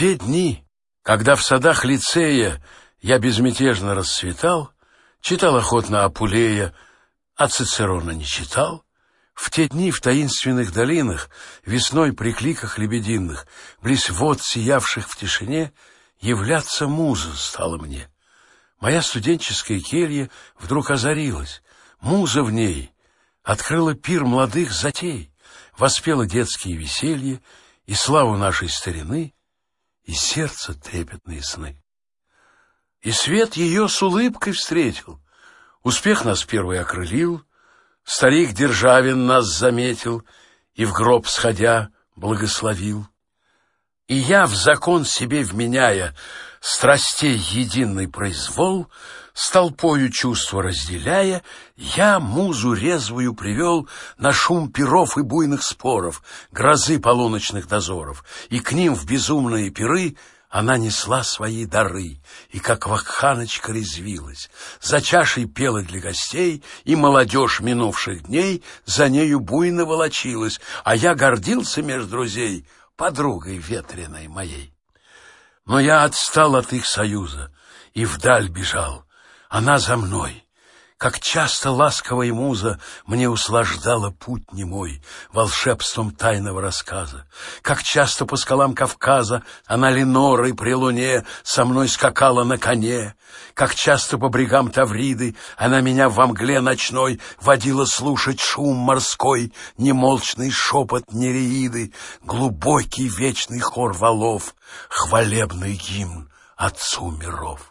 те дни, когда в садах лицея я безмятежно расцветал, читал охотно Апулея, а Цицерона не читал, в те дни в таинственных долинах, весной при кликах лебединых, близ вод, сиявших в тишине, являться муза стала мне. Моя студенческая келья вдруг озарилась. Муза в ней открыла пир молодых затей, воспела детские веселья и славу нашей старины, и сердце трепетные сны. И свет ее с улыбкой встретил, успех нас первый окрылил, Старик Державин нас заметил и в гроб сходя благословил. И я, в закон себе вменяя, страстей единый произвол, с толпою чувства разделяя, я музу резвую привел на шум перов и буйных споров, грозы полуночных дозоров, и к ним в безумные пиры она несла свои дары, и как вакханочка резвилась, за чашей пела для гостей, и молодежь минувших дней за нею буйно волочилась, а я гордился меж друзей подругой ветреной моей. Но я отстал от их союза и вдаль бежал, она за мной — как часто ласковая муза мне услаждала путь немой волшебством тайного рассказа. Как часто по скалам Кавказа она Ленорой при луне со мной скакала на коне. Как часто по брегам Тавриды она меня во мгле ночной водила слушать шум морской, немолчный шепот нереиды, глубокий вечный хор валов, хвалебный гимн Отцу миров.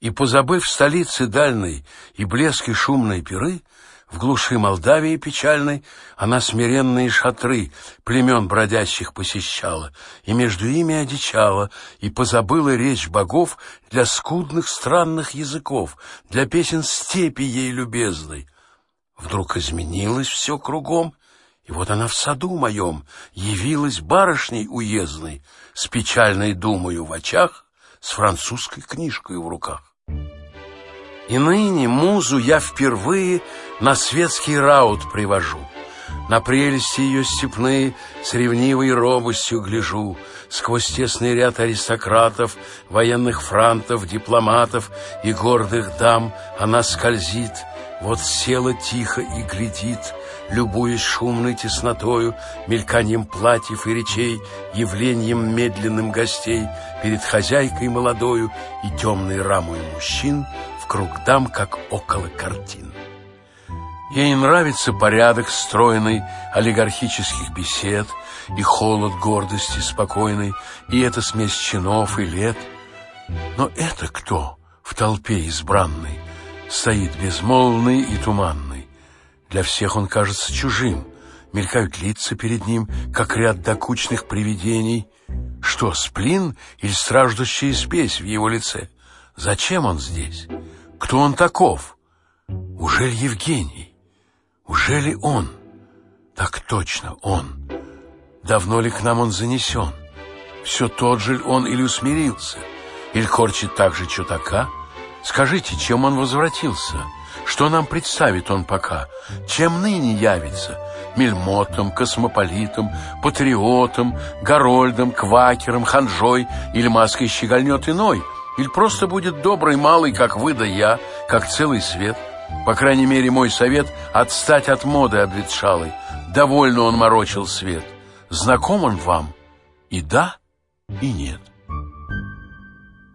И, позабыв столицы дальней и блески шумной пиры, в глуши Молдавии печальной она смиренные шатры племен бродящих посещала, и между ими одичала, и позабыла речь богов для скудных странных языков, для песен степи ей любезной. Вдруг изменилось все кругом, и вот она в саду моем явилась барышней уездной, с печальной думою в очах, с французской книжкой в руках. И ныне музу я впервые на светский раут привожу. На прелести ее степные с ревнивой робостью гляжу. Сквозь тесный ряд аристократов, военных франтов, дипломатов и гордых дам она скользит. Вот села тихо и глядит, любуясь шумной теснотою, мельканием платьев и речей, явлением медленным гостей перед хозяйкой молодою и темной рамой мужчин — в круг дам, как около картин. Ей нравится порядок стройный олигархических бесед и холод гордости спокойной, и эта смесь чинов и лет. Но это кто в толпе избранной стоит безмолвный и туманный? Для всех он кажется чужим, мелькают лица перед ним, как ряд докучных привидений. Что, сплин или страждущая спесь в его лице? Зачем он здесь? Кто он таков? Ужели Евгений? Ужели он? Так точно, он. Давно ли к нам он занесен? Все тот же он или усмирился? Или корчит так же чутака? Скажите, чем он возвратился? Что нам представит он пока? Чем ныне явится? Мельмотом, космополитом, патриотом, горольдом, квакером, ханжой или маской щегольнет иной — или просто будет добрый малый, как вы да я, как целый свет. По крайней мере, мой совет — отстать от моды обветшалой. Довольно он морочил свет. Знаком он вам? И да, и нет.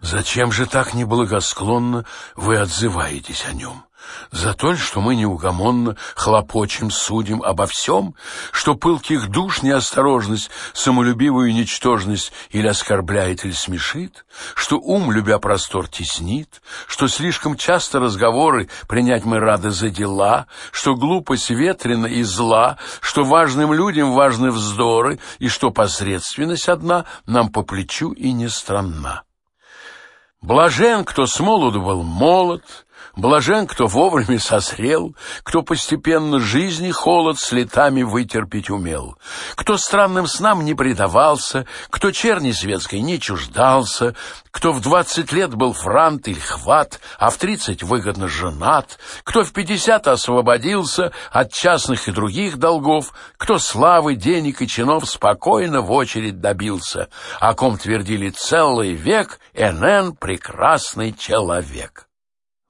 Зачем же так неблагосклонно вы отзываетесь о нем? За то, что мы неугомонно хлопочем, судим обо всем, что пылких душ неосторожность, самолюбивую ничтожность или оскорбляет, или смешит, что ум, любя простор, теснит, что слишком часто разговоры принять мы рады за дела, что глупость ветрена и зла, что важным людям важны вздоры, и что посредственность одна нам по плечу и не странна. Блажен, кто с молоду был молод, Блажен, кто вовремя созрел, кто постепенно жизни холод с летами вытерпеть умел, кто странным снам не предавался, кто черни светской не чуждался, кто в двадцать лет был франт или хват, а в тридцать выгодно женат, кто в пятьдесят освободился от частных и других долгов, кто славы, денег и чинов спокойно в очередь добился, о ком твердили целый век НН прекрасный человек.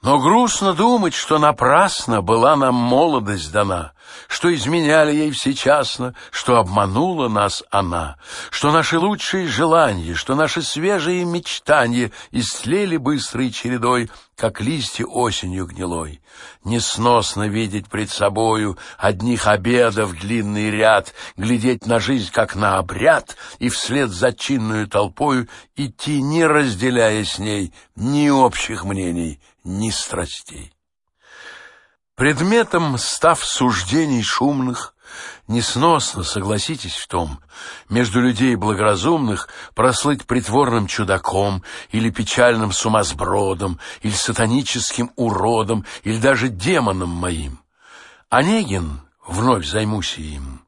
Но грустно думать, что напрасно была нам молодость дана, что изменяли ей всечасно, что обманула нас она, что наши лучшие желания, что наши свежие мечтания истлели быстрой чередой, как листья осенью гнилой. Несносно видеть пред собою одних обедов длинный ряд, глядеть на жизнь, как на обряд, и вслед за чинную толпою идти, не разделяя с ней ни общих мнений, ни страстей. Предметом, став суждений шумных, несносно, согласитесь в том, между людей благоразумных прослыть притворным чудаком или печальным сумасбродом, или сатаническим уродом, или даже демоном моим. Онегин, вновь займусь им,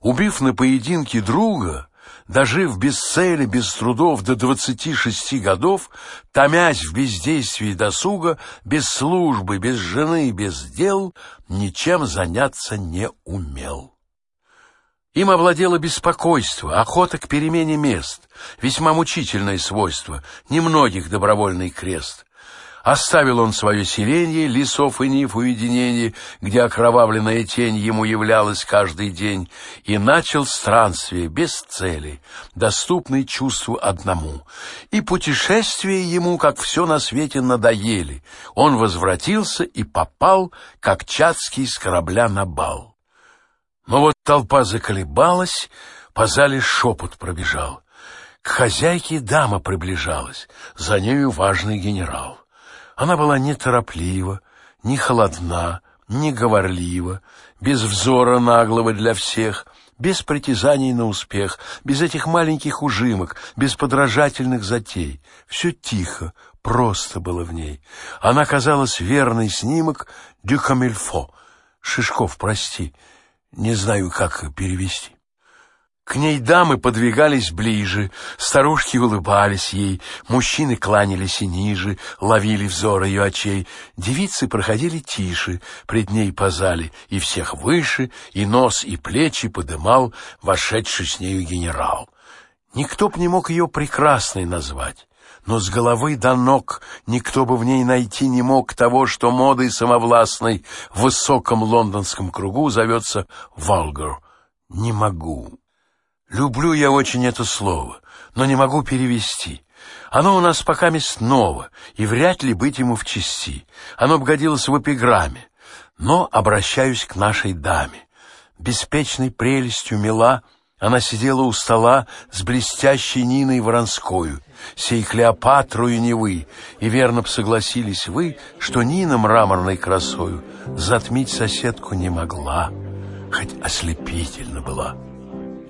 убив на поединке друга, дожив без цели, без трудов до двадцати шести годов, томясь в бездействии досуга, без службы, без жены, без дел, ничем заняться не умел. Им овладело беспокойство, охота к перемене мест, весьма мучительное свойство, немногих добровольный крест. Оставил он свое селение, лесов и нив уединений, где окровавленная тень ему являлась каждый день, и начал странствие без цели, доступный чувству одному. И путешествия ему, как все на свете, надоели. Он возвратился и попал, как Чацкий с корабля на бал. Но вот толпа заколебалась, по зале шепот пробежал. К хозяйке дама приближалась, за нею важный генерал. Она была нетороплива, не холодна, не говорлива, без взора наглого для всех, без притязаний на успех, без этих маленьких ужимок, без подражательных затей. Все тихо, просто было в ней. Она казалась верный снимок «Дюкамильфо». Шишков, прости, не знаю, как перевести. К ней дамы подвигались ближе, старушки улыбались ей, мужчины кланялись и ниже, ловили взор ее очей, девицы проходили тише, пред ней по зале, и всех выше, и нос, и плечи подымал вошедший с нею генерал. Никто б не мог ее прекрасной назвать, но с головы до ног никто бы в ней найти не мог того, что модой самовластной в высоком лондонском кругу зовется «валгар». Не могу. Люблю я очень это слово, но не могу перевести. Оно у нас пока мест ново, и вряд ли быть ему в чести. Оно б годилось в эпиграмме. Но обращаюсь к нашей даме. Беспечной прелестью мила она сидела у стола с блестящей Ниной Воронскою, сей Клеопатрою Невы, и верно б согласились вы, что Нина мраморной красою затмить соседку не могла, хоть ослепительно была.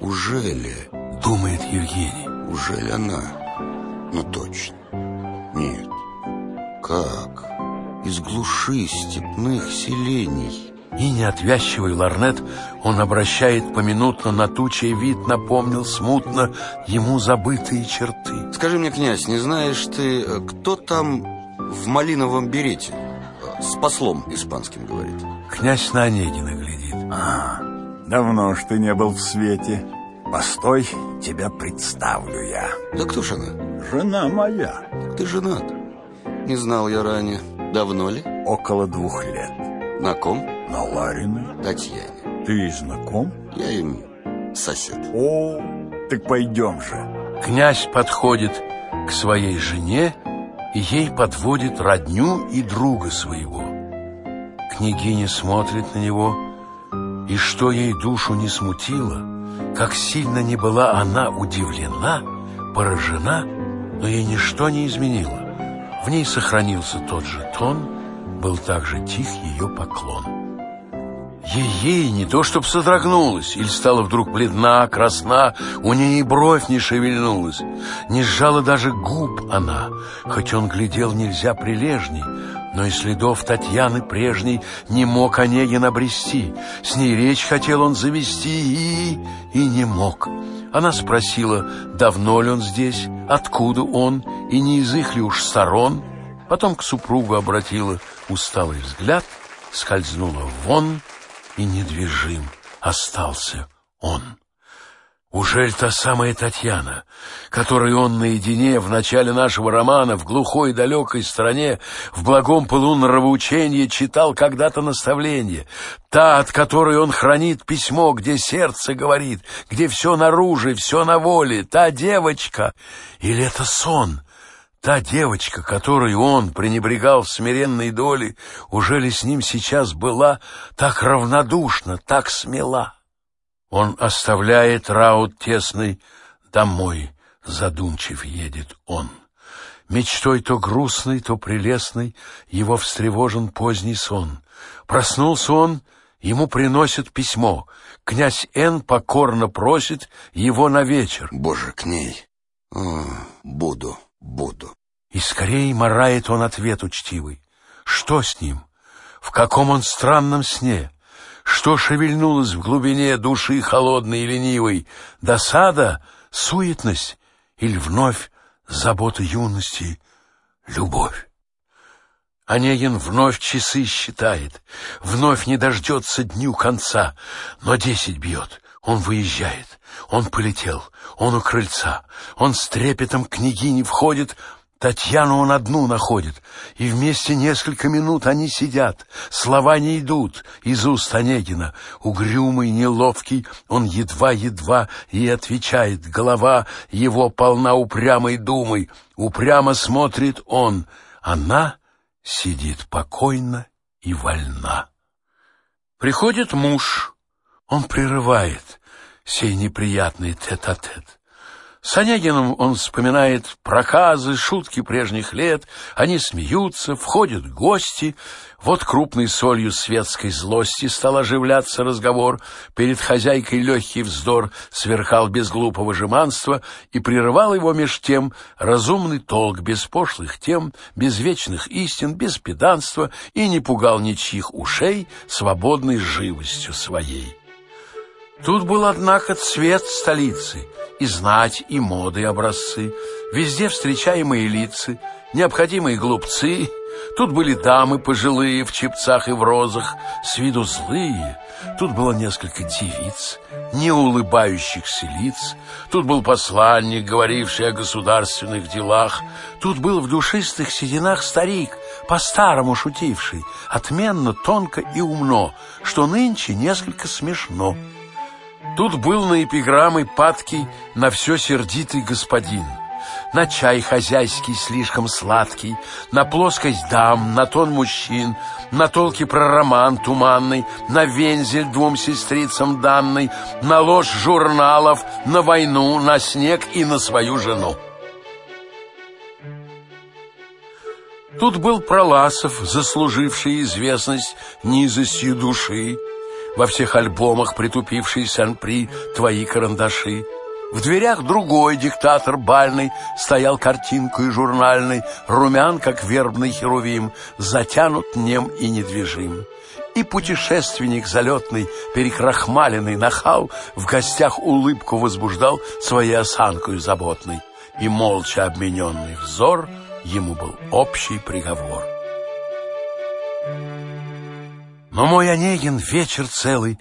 Ужели? Думает Евгений. Ужели она? Ну точно. Нет. Как? Из глуши степных селений. И неотвязчивый ларнет он обращает поминутно на ту, чей вид напомнил смутно ему забытые черты. Скажи мне, князь, не знаешь ты, кто там в малиновом берете? С послом испанским говорит. Князь на Онегина глядит. А, давно ж ты не был в свете. Постой, тебя представлю я. Да кто ж она? Жена моя. Так ты женат. Не знал я ранее. Давно ли? Около двух лет. На ком? На Лариной. Татьяне. Ты знаком? Я им сосед. О, так пойдем же. Князь подходит к своей жене и ей подводит родню и друга своего. Княгиня смотрит на него, и что ей душу не смутило, как сильно не была она удивлена, поражена, но ей ничто не изменило. В ней сохранился тот же тон, был также тих ее поклон. Ей-ей, не то чтоб содрогнулась, или стала вдруг бледна, красна, у ней и бровь не шевельнулась, не сжала даже губ она, хоть он глядел нельзя прилежней, но и следов Татьяны прежней не мог Онегин обрести. С ней речь хотел он завести и... и не мог. Она спросила, давно ли он здесь, откуда он, и не из их ли уж сторон. Потом к супругу обратила усталый взгляд, скользнула вон — и недвижим остался он. Ужель та самая Татьяна, которой он наедине в начале нашего романа в глухой далекой стране в благом пылу нравоучения читал когда-то наставление, та, от которой он хранит письмо, где сердце говорит, где все наружу, все на воле, та девочка? Или это сон, Та девочка, которой он пренебрегал в смиренной доле, уже ли с ним сейчас была так равнодушна, так смела? Он оставляет раут тесный, домой задумчив едет он. Мечтой то грустной, то прелестной его встревожен поздний сон. Проснулся он, ему приносят письмо. Князь Н. покорно просит его на вечер. Боже, к ней. О, буду буду. И скорее морает он ответ учтивый. Что с ним? В каком он странном сне? Что шевельнулось в глубине души холодной и ленивой? Досада, суетность или вновь забота юности, любовь? Онегин вновь часы считает, вновь не дождется дню конца, но десять бьет, он выезжает, он полетел, он у крыльца, он с трепетом к княгине входит, Татьяну он одну находит, и вместе несколько минут они сидят. Слова не идут из уст Онегина. Угрюмый, неловкий, он едва-едва и отвечает. Голова его полна упрямой думой. Упрямо смотрит он. Она сидит покойно и вольна. Приходит муж. Он прерывает сей неприятный тет-а-тет. -тет. С Онегиным он вспоминает проказы, шутки прежних лет. Они смеются, входят гости. Вот крупной солью светской злости стал оживляться разговор. Перед хозяйкой легкий вздор сверхал без глупого жеманства и прерывал его меж тем разумный толк без пошлых тем, без вечных истин, без педанства и не пугал ничьих ушей свободной живостью своей. Тут был, однако, цвет столицы, и знать, и моды образцы, везде встречаемые лица, необходимые глупцы. Тут были дамы пожилые в чепцах и в розах, с виду злые. Тут было несколько девиц, не улыбающихся лиц. Тут был посланник, говоривший о государственных делах. Тут был в душистых сединах старик, по-старому шутивший, отменно, тонко и умно, что нынче несколько смешно. Тут был на эпиграммы падкий на все сердитый господин, на чай хозяйский слишком сладкий, на плоскость дам, на тон мужчин, на толки про роман туманный, на вензель двум сестрицам данный, на ложь журналов, на войну, на снег и на свою жену. Тут был Проласов, заслуживший известность низостью души, во всех альбомах притупивший Сен-При твои карандаши. В дверях другой диктатор бальный Стоял картинкой журнальной, Румян, как вербный херувим, Затянут нем и недвижим. И путешественник залетный, перекрахмаленный нахал, В гостях улыбку возбуждал Своей осанкой заботной, И молча обмененный взор Ему был общий приговор. Но мой Онегин вечер целый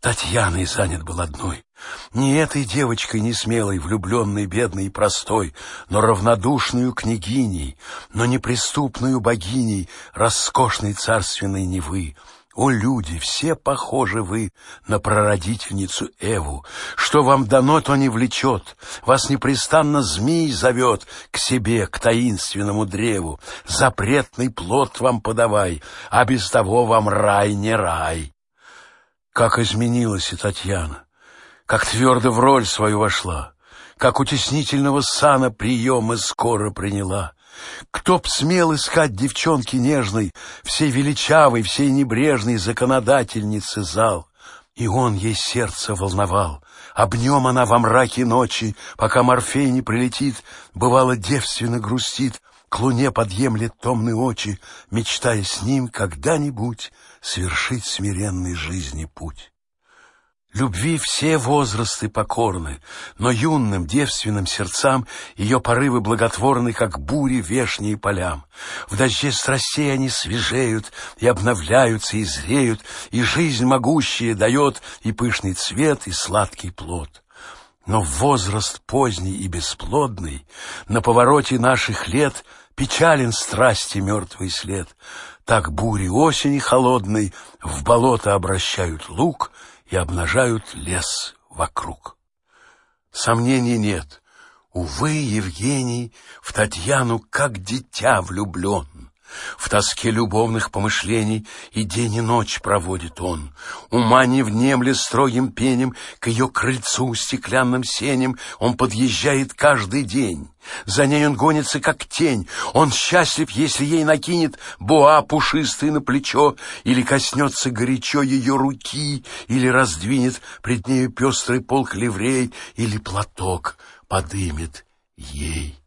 Татьяной занят был одной. Не этой девочкой не смелой, влюбленной, бедной и простой, но равнодушную княгиней, но неприступную богиней роскошной царственной Невы, о, люди, все похожи вы на прародительницу Эву. Что вам дано, то не влечет. Вас непрестанно змей зовет к себе, к таинственному древу. Запретный плод вам подавай, а без того вам рай не рай. Как изменилась и Татьяна, как твердо в роль свою вошла. как утеснительного сана приемы скоро приняла. Кто б смел искать девчонки нежной, всей величавой, всей небрежной законодательницы зал? И он ей сердце волновал. Об нем она во мраке ночи, пока Морфей не прилетит, бывало девственно грустит, к луне подъемлет томные очи, мечтая с ним когда-нибудь свершить смиренный жизни путь. Любви все возрасты покорны, но юным девственным сердцам ее порывы благотворны, как бури вешние полям. В дожде страстей они свежеют и обновляются, и зреют, и жизнь могущая дает и пышный цвет, и сладкий плод. Но возраст поздний и бесплодный, на повороте наших лет печален страсти мертвый след. Так бури осени холодной в болото обращают лук — и обнажают лес вокруг. Сомнений нет. Увы, Евгений в Татьяну как дитя влюблен. В тоске любовных помышлений и день и ночь проводит он. Ума не внемля строгим пенем, к ее крыльцу стеклянным сенем он подъезжает каждый день. За ней он гонится, как тень. Он счастлив, если ей накинет буа пушистый на плечо, или коснется горячо ее руки, или раздвинет пред нею пестрый полк ливрей, или платок подымет ей.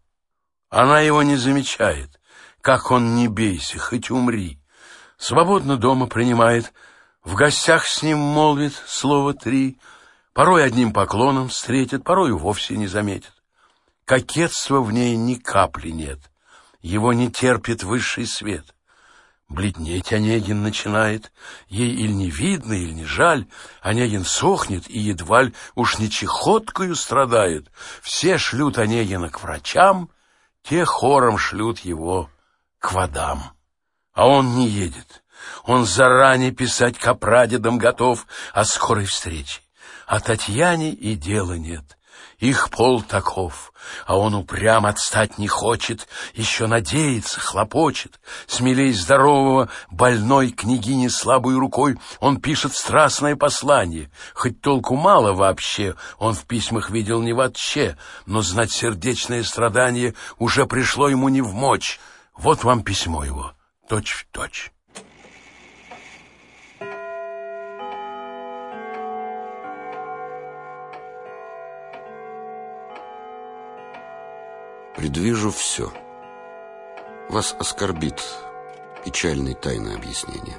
Она его не замечает как он не бейся, хоть умри. Свободно дома принимает, в гостях с ним молвит слово три, порой одним поклоном встретит, порой вовсе не заметит. Кокетства в ней ни капли нет, его не терпит высший свет. Бледнеть Онегин начинает, ей или не видно, или не жаль, Онегин сохнет и едва ль уж не чехоткою страдает. Все шлют Онегина к врачам, те хором шлют его к водам. А он не едет. Он заранее писать к прадедам готов о скорой встрече. А Татьяне и дела нет. Их пол таков, а он упрям отстать не хочет, еще надеется, хлопочет. Смелей здорового, больной княгине слабой рукой он пишет страстное послание. Хоть толку мало вообще, он в письмах видел не вообще, но знать сердечное страдание уже пришло ему не в мочь. Вот вам письмо его, точь в точь. Предвижу все. Вас оскорбит печальное тайное объяснение.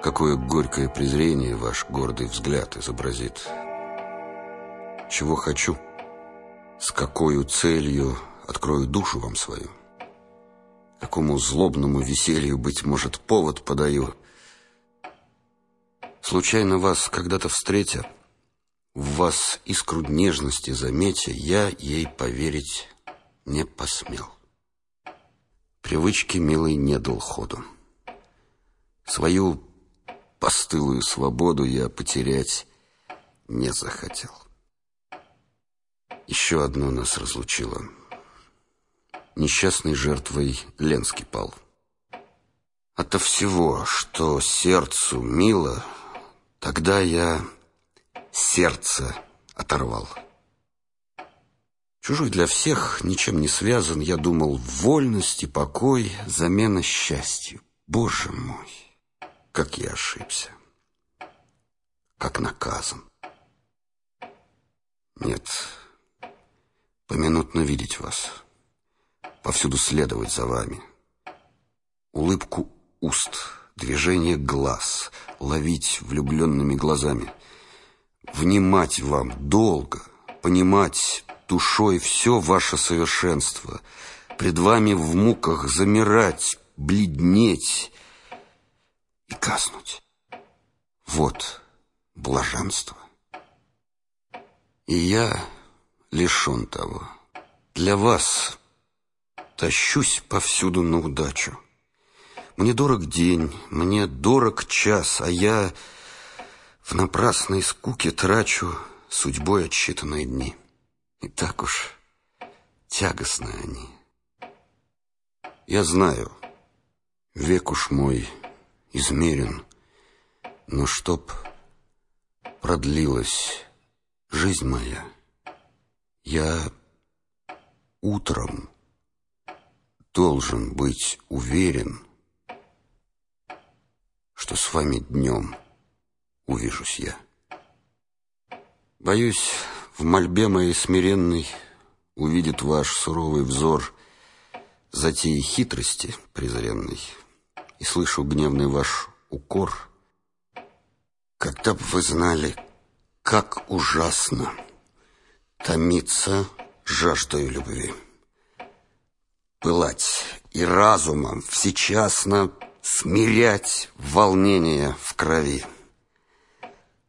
Какое горькое презрение ваш гордый взгляд изобразит. Чего хочу, с какой целью открою душу вам свою. Какому злобному веселью, быть может, повод подаю. Случайно вас когда-то встретя, в вас искру нежности заметя, я ей поверить не посмел. Привычки милой не дал ходу. Свою постылую свободу я потерять не захотел. Еще одно нас разлучило — несчастной жертвой Ленский пал. Ото всего, что сердцу мило, тогда я сердце оторвал. Чужой для всех, ничем не связан, я думал, вольность и покой — замена счастью. Боже мой, как я ошибся, как наказан. Нет, поминутно видеть вас — повсюду следовать за вами. Улыбку уст, движение глаз, ловить влюбленными глазами. Внимать вам долго, понимать душой все ваше совершенство, пред вами в муках замирать, бледнеть и гаснуть. Вот блаженство. И я лишен того. Для вас Тащусь повсюду на удачу. Мне дорог день, мне дорог час, а я в напрасной скуке трачу судьбой отсчитанные дни. И так уж тягостны они. Я знаю, век уж мой измерен, но чтоб продлилась жизнь моя, Я утром должен быть уверен, что с вами днем увижусь я. Боюсь, в мольбе моей смиренной увидит ваш суровый взор затеи хитрости презренной, и слышу гневный ваш укор. Когда бы вы знали, как ужасно томиться жаждою любви, пылать и разумом всечасно смирять волнение в крови,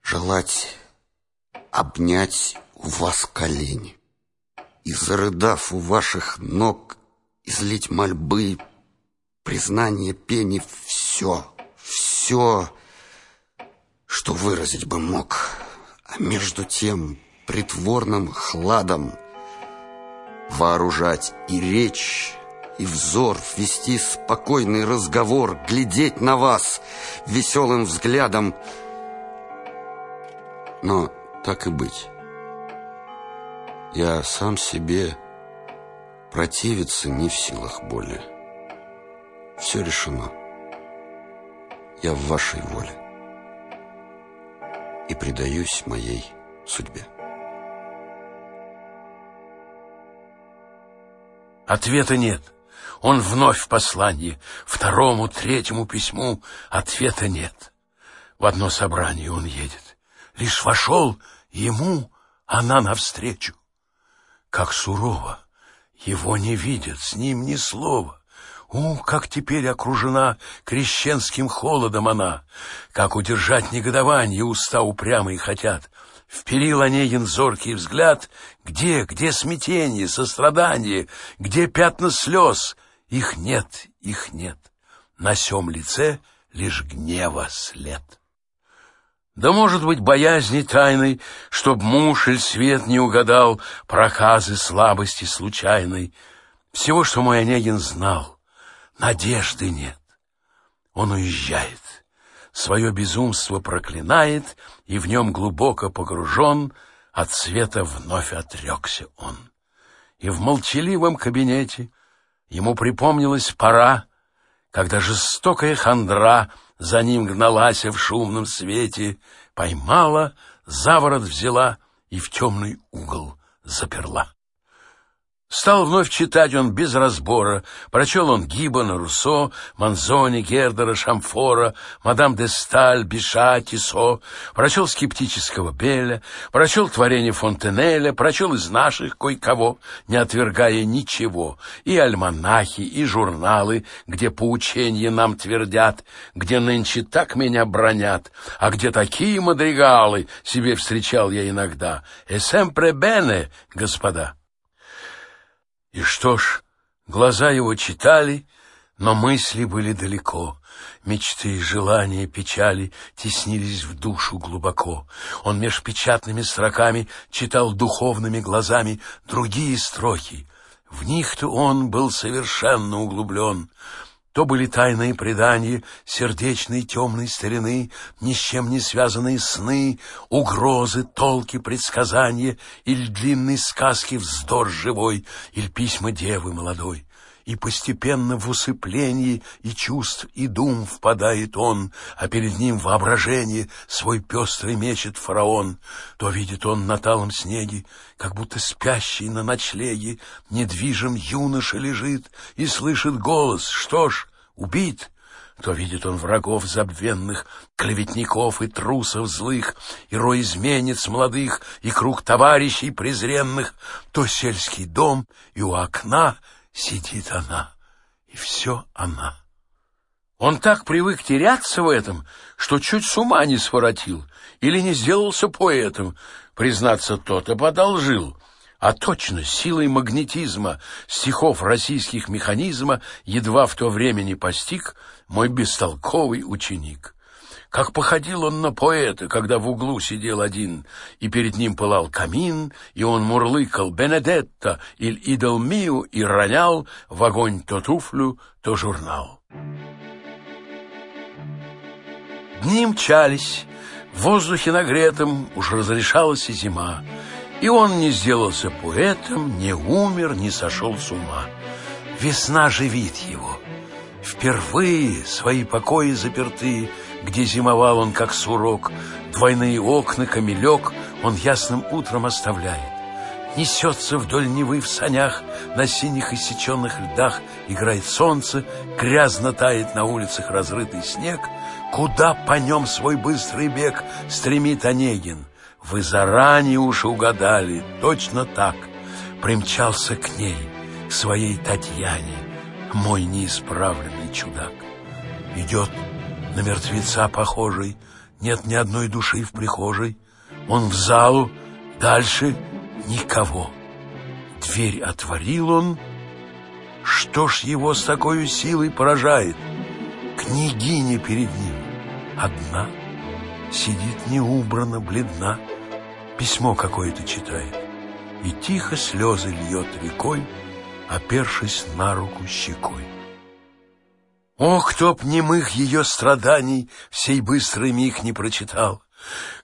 желать обнять у вас колени и, зарыдав у ваших ног, излить мольбы, признание пени, все, все, что выразить бы мог, а между тем притворным хладом вооружать и речь, и взор, вести спокойный разговор, глядеть на вас веселым взглядом. Но так и быть. Я сам себе противиться не в силах более. Все решено. Я в вашей воле и предаюсь моей судьбе. Ответа нет. Он вновь в послании. Второму, третьему письму ответа нет. В одно собрание он едет. Лишь вошел, ему она навстречу. Как сурово! Его не видят, с ним ни слова. У, как теперь окружена крещенским холодом она! Как удержать негодование уста упрямые хотят! Вперил Онегин зоркий взгляд. Где, где смятение, сострадание? Где пятна слез? Их нет, их нет. На сём лице лишь гнева след. Да, может быть, боязни тайной, Чтоб муж или свет не угадал Проказы слабости случайной. Всего, что мой Онегин знал, Надежды нет. Он уезжает, свое безумство проклинает, И в нем глубоко погружен, От света вновь отрекся он. И в молчаливом кабинете Ему припомнилась пора, Когда жестокая хандра за ним гналась в шумном свете, поймала, заворот взяла и в темный угол заперла. Стал вновь читать он без разбора. Прочел он Гиббона, Руссо, Манзони, Гердера, Шамфора, мадам де Сталь, Биша, Тисо. Прочел скептического Беля, прочел творение Фонтенеля, прочел из наших кое-кого, не отвергая ничего. И альманахи, и журналы, где поучения нам твердят, где нынче так меня бронят, а где такие мадригалы себе встречал я иногда. «Эсэмпре бене», господа. И что ж, глаза его читали, но мысли были далеко. Мечты, желания, печали теснились в душу глубоко. Он меж печатными строками читал духовными глазами другие строки. В них-то он был совершенно углублен. То были тайные предания сердечной темной старины, ни с чем не связанные сны, угрозы, толки, предсказания, или длинные сказки вздор живой, или письма девы молодой. И постепенно в усыплении и чувств, и дум впадает он, а перед ним воображение свой пестрый мечет фараон. То видит он на талом снеге, как будто спящий на ночлеге, недвижим юноша лежит и слышит голос. Что ж, убит, то видит он врагов забвенных, клеветников и трусов злых, и рой изменниц молодых, и круг товарищей презренных, то сельский дом, и у окна сидит она, и все она. Он так привык теряться в этом, что чуть с ума не своротил или не сделался поэтом. Признаться, тот-то подолжил. А точно, силой магнетизма стихов российских механизма едва в то время не постиг мой бестолковый ученик. Как походил он на поэта, когда в углу сидел один, и перед ним пылал камин, и он мурлыкал «Бенедетто» или «Идол мио» и ронял в огонь то туфлю, то журнал. Дни мчались, в воздухе нагретом уж разрешалась и зима, И он не сделался поэтом, не умер, не сошел с ума. Весна живит его. Впервые свои покои заперты, где зимовал он как сурок, двойные окна, камелек он ясным утром оставляет. Несется вдоль Невы в санях, на синих иссеченных льдах играет солнце, грязно тает на улицах разрытый снег. Куда по нем свой быстрый бег стремит Онегин? Вы заранее уж угадали, точно так. Примчался к ней, к своей Татьяне, мой неисправленный чудак. Идет на мертвеца похожий, нет ни одной души в прихожей. Он в залу, дальше никого. Дверь отворил он. Что ж его с такой силой поражает? Княгиня перед ним одна, сидит неубрана, бледна, письмо какое-то читает и тихо слезы льет рекой, опершись на руку щекой. О, кто б немых ее страданий всей быстрый миг не прочитал!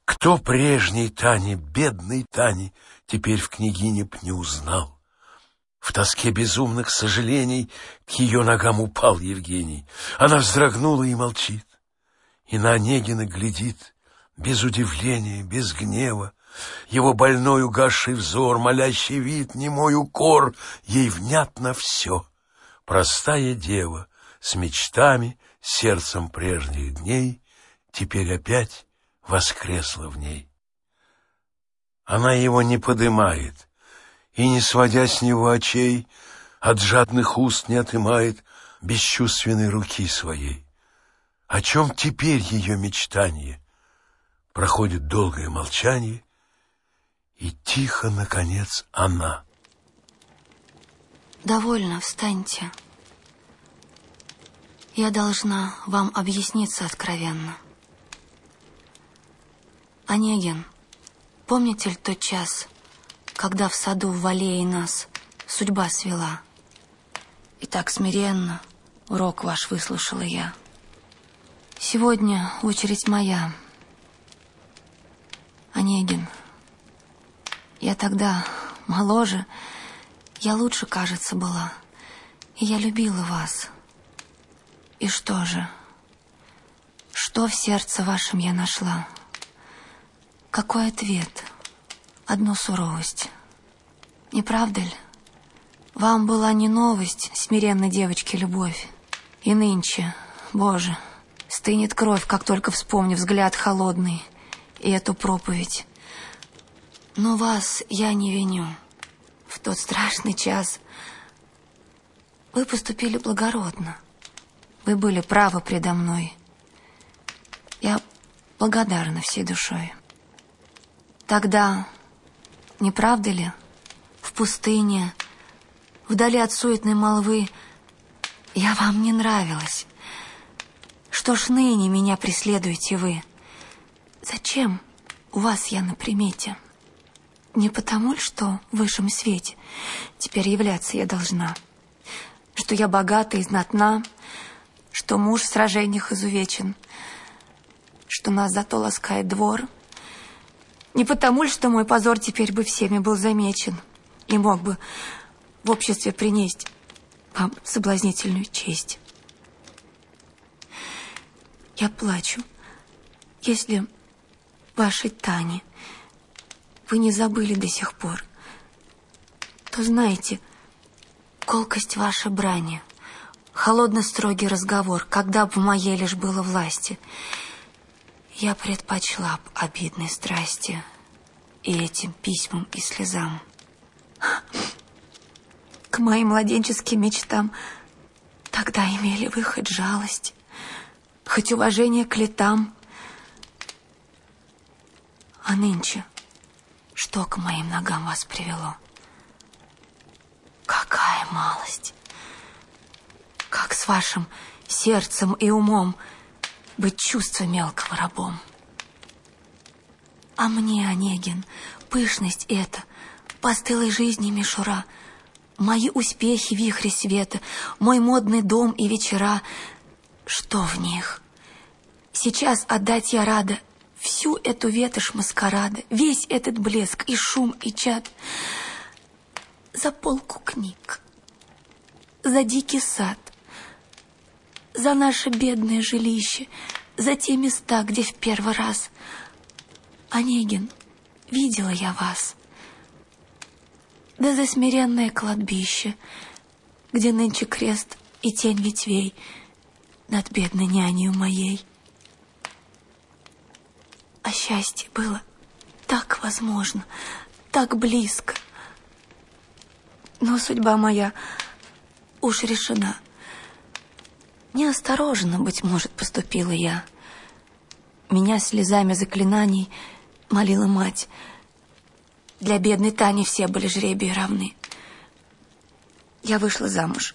Кто прежней Тани, бедной Тани, теперь в княгине б не узнал? В тоске безумных сожалений к ее ногам упал Евгений. Она вздрогнула и молчит, и на Онегина глядит, без удивления, без гнева. Его больной угасший взор, молящий вид, немой укор, ей внятно все. Простая дева с мечтами, сердцем прежних дней, теперь опять воскресла в ней. Она его не подымает и, не сводя с него очей, от жадных уст не отымает бесчувственной руки своей. О чем теперь ее мечтание? Проходит долгое молчание, и тихо, наконец, она. Довольно, встаньте. Я должна вам объясниться откровенно. Онегин, помните ли тот час, когда в саду в аллее нас судьба свела? И так смиренно урок ваш выслушала я. Сегодня очередь моя. Онегин, я тогда моложе, я лучше, кажется, была, и я любила вас. И что же? Что в сердце вашем я нашла? Какой ответ? Одну суровость. Не правда ли? Вам была не новость, смиренной девочки, любовь. И нынче, Боже, стынет кровь, как только вспомню взгляд холодный и эту проповедь. Но вас я не виню. В тот страшный час вы поступили благородно. Вы были правы предо мной. Я благодарна всей душой. Тогда, не правда ли, в пустыне, вдали от суетной молвы, я вам не нравилась. Что ж ныне меня преследуете вы? Зачем у вас я на примете? Не потому ли, что в высшем свете теперь являться я должна? Что я богата и знатна, что муж в сражениях изувечен, что нас зато ласкает двор — не потому ли, что мой позор теперь бы всеми был замечен и мог бы в обществе принести вам соблазнительную честь. Я плачу, если вашей Тане вы не забыли до сих пор, то знаете, колкость вашей брани, холодно-строгий разговор, когда бы в моей лишь было власти — я предпочла б обидной страсти и этим письмам и слезам. К моим младенческим мечтам тогда имели выход жалость, хоть уважение к летам. А нынче что к моим ногам вас привело? Какая малость! Как с вашим сердцем и умом — быть чувство мелкого рабом. А мне, Онегин, пышность эта, постылой жизни мишура, мои успехи вихри света, мой модный дом и вечера, что в них? Сейчас отдать я рада всю эту ветошь маскарада, весь этот блеск и шум, и чад за полку книг, за дикий сад, за наше бедное жилище, за те места, где в первый раз. Онегин, видела я вас. Да за смиренное кладбище, где нынче крест и тень ветвей над бедной нянью моей. А счастье было так возможно, так близко. Но судьба моя уж решена. Неосторожно, быть может, поступила я. Меня слезами заклинаний молила мать. Для бедной Тани все были жребии равны. Я вышла замуж.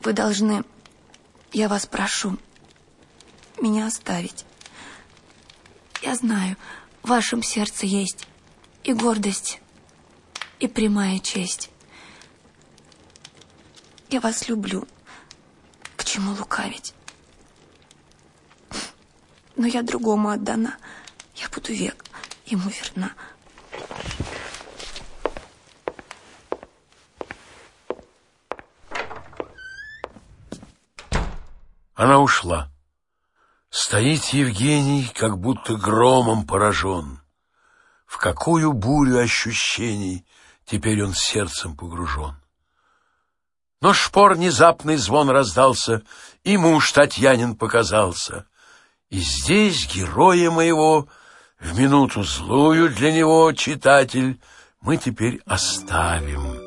Вы должны, я вас прошу, меня оставить. Я знаю, в вашем сердце есть и гордость, и прямая честь. Я вас люблю. Чему лукавить? Но я другому отдана. Я буду век ему верна. Она ушла. Стоит Евгений, как будто громом поражен. В какую бурю ощущений теперь он сердцем погружен. Но шпор внезапный звон раздался, и муж Татьянин показался. И здесь героя моего, в минуту злую для него, читатель, мы теперь оставим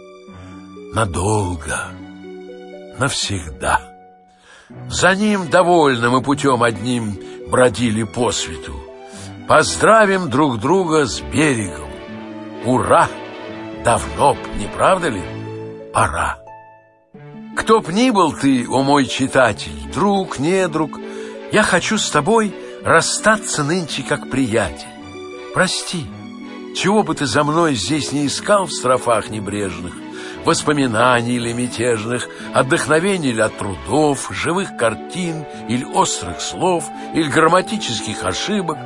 надолго, навсегда. За ним довольно мы путем одним бродили по свету. Поздравим друг друга с берегом. Ура! Давно б, не правда ли? Пора. Кто б ни был ты, о мой читатель, друг, не друг, я хочу с тобой расстаться нынче как приятель. Прости, чего бы ты за мной здесь не искал в строфах небрежных, воспоминаний или мятежных, отдохновений или от трудов, живых картин или острых слов, или грамматических ошибок.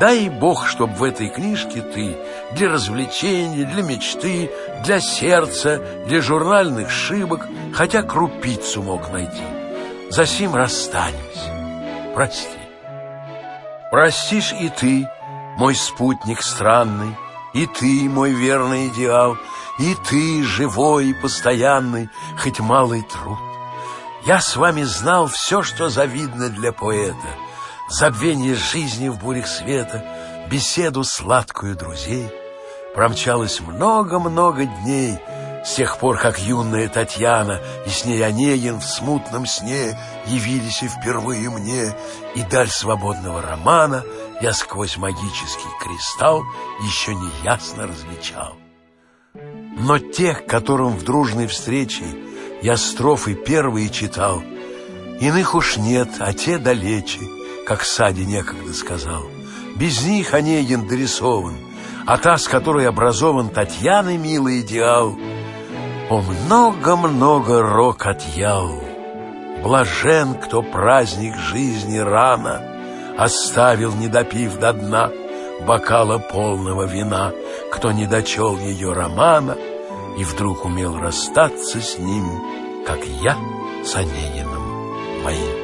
Дай Бог, чтобы в этой книжке ты для развлечения, для мечты, для сердца, для журнальных шибок хотя крупицу мог найти. За сим расстанемся. Прости. Простишь и ты, мой спутник странный, и ты, мой верный идеал, и ты, живой и постоянный, хоть малый труд. Я с вами знал все, что завидно для поэта. Забвение жизни в бурях света, беседу сладкую друзей. Промчалось много-много дней с тех пор, как юная Татьяна и с ней Онегин в смутном сне явились и впервые мне, и даль свободного романа я сквозь магический кристалл еще не ясно различал. Но тех, которым в дружной встрече я строфы первые читал, Иных уж нет, а те далече, как Сади некогда сказал. Без них Онегин дорисован, а та, с которой образован Татьяны милый идеал, О, много-много рок отъял. Блажен, кто праздник жизни рано Оставил, не допив до дна Бокала полного вина, Кто не дочел ее романа — и вдруг умел расстаться с ним, как я с Онегиным моим.